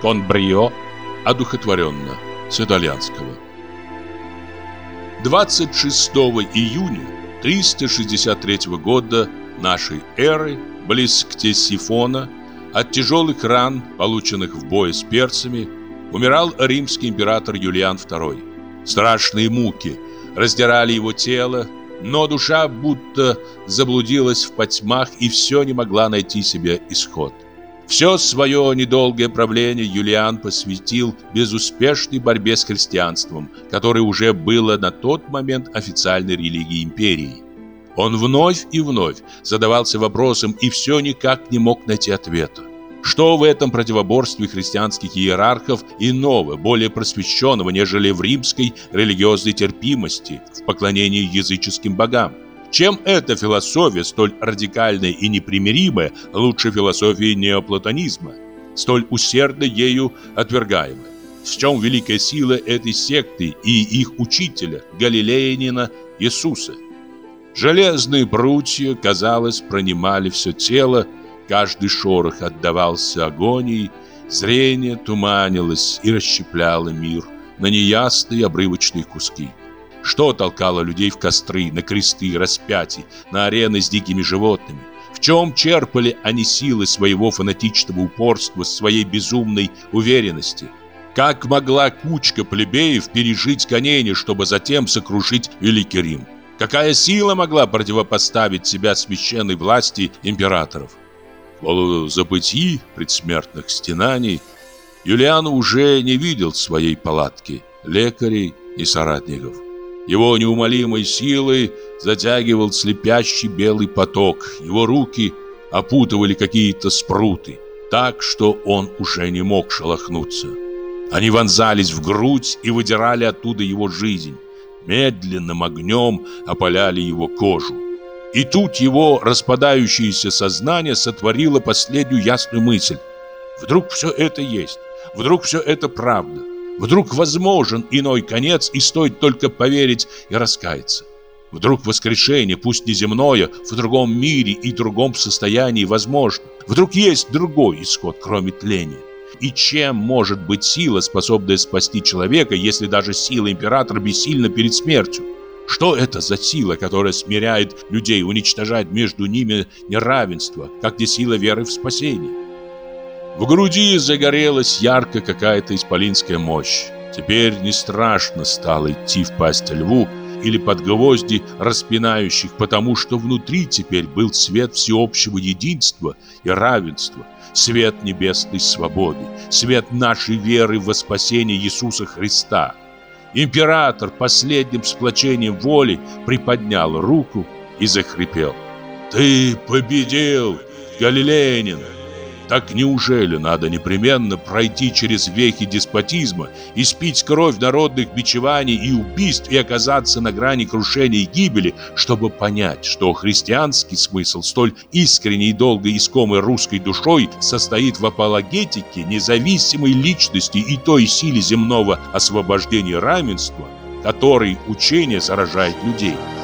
кон брио одухотворенно с итальянского. 26 июня 363 года нашей эры близ Ктесифона от тяжелых ран, полученных в бою с перцами, умирал римский император Юлиан II. Страшные муки раздирали его тело, но душа будто заблудилась в потьмах и все не могла найти себе исход. Все свое недолгое правление Юлиан посвятил безуспешной борьбе с христианством, которое уже было на тот момент официальной религией империи. Он вновь и вновь задавался вопросом и все никак не мог найти ответа. Что в этом противоборстве христианских иерархов иного, более просвещенного, нежели в римской религиозной терпимости в поклонении языческим богам? Чем эта философия, столь радикальная и непримиримая, лучше философии неоплатонизма, столь усердно ею отвергаемая? В чем великая сила этой секты и их учителя, галилеянина Иисуса? Железные прутья, казалось, пронимали все тело, Каждый шорох отдавался агонии, зрение туманилось и расщепляло мир на неясные обрывочные куски. Что толкало людей в костры, на кресты, распятия, на арены с дикими животными? В чем черпали они силы своего фанатичного упорства, своей безумной уверенности? Как могла кучка плебеев пережить гонение, чтобы затем сокрушить Великий Рим? Какая сила могла противопоставить себя священной власти императоров? полузабытии предсмертных стенаний, Юлиан уже не видел своей палатки, лекарей и соратников. Его неумолимой силой затягивал слепящий белый поток, его руки опутывали какие-то спруты, так что он уже не мог шелохнуться. Они вонзались в грудь и выдирали оттуда его жизнь, медленным огнем опаляли его кожу. И тут его распадающееся сознание сотворило последнюю ясную мысль. Вдруг все это есть, вдруг все это правда, вдруг возможен иной конец и стоит только поверить и раскаяться. Вдруг воскрешение, пусть не земное, в другом мире и другом состоянии возможно. Вдруг есть другой исход, кроме тления. И чем может быть сила, способная спасти человека, если даже сила императора бессильна перед смертью? Что это за сила, которая смиряет людей, уничтожает между ними неравенство, как не сила веры в спасение? В груди загорелась ярко какая-то исполинская мощь. Теперь не страшно стало идти в пасть льву или под гвозди распинающих, потому что внутри теперь был свет всеобщего единства и равенства, свет небесной свободы, свет нашей веры в воспасение Иисуса Христа – Император последним сплочением воли приподнял руку и захрипел. «Ты победил, Галилеянин!» Так неужели надо непременно пройти через вехи деспотизма, испить кровь народных бичеваний и убийств и оказаться на грани крушения и гибели, чтобы понять, что христианский смысл столь искренней и долго искомой русской душой состоит в апологетике независимой личности и той силе земного освобождения равенства, которой учение заражает людей –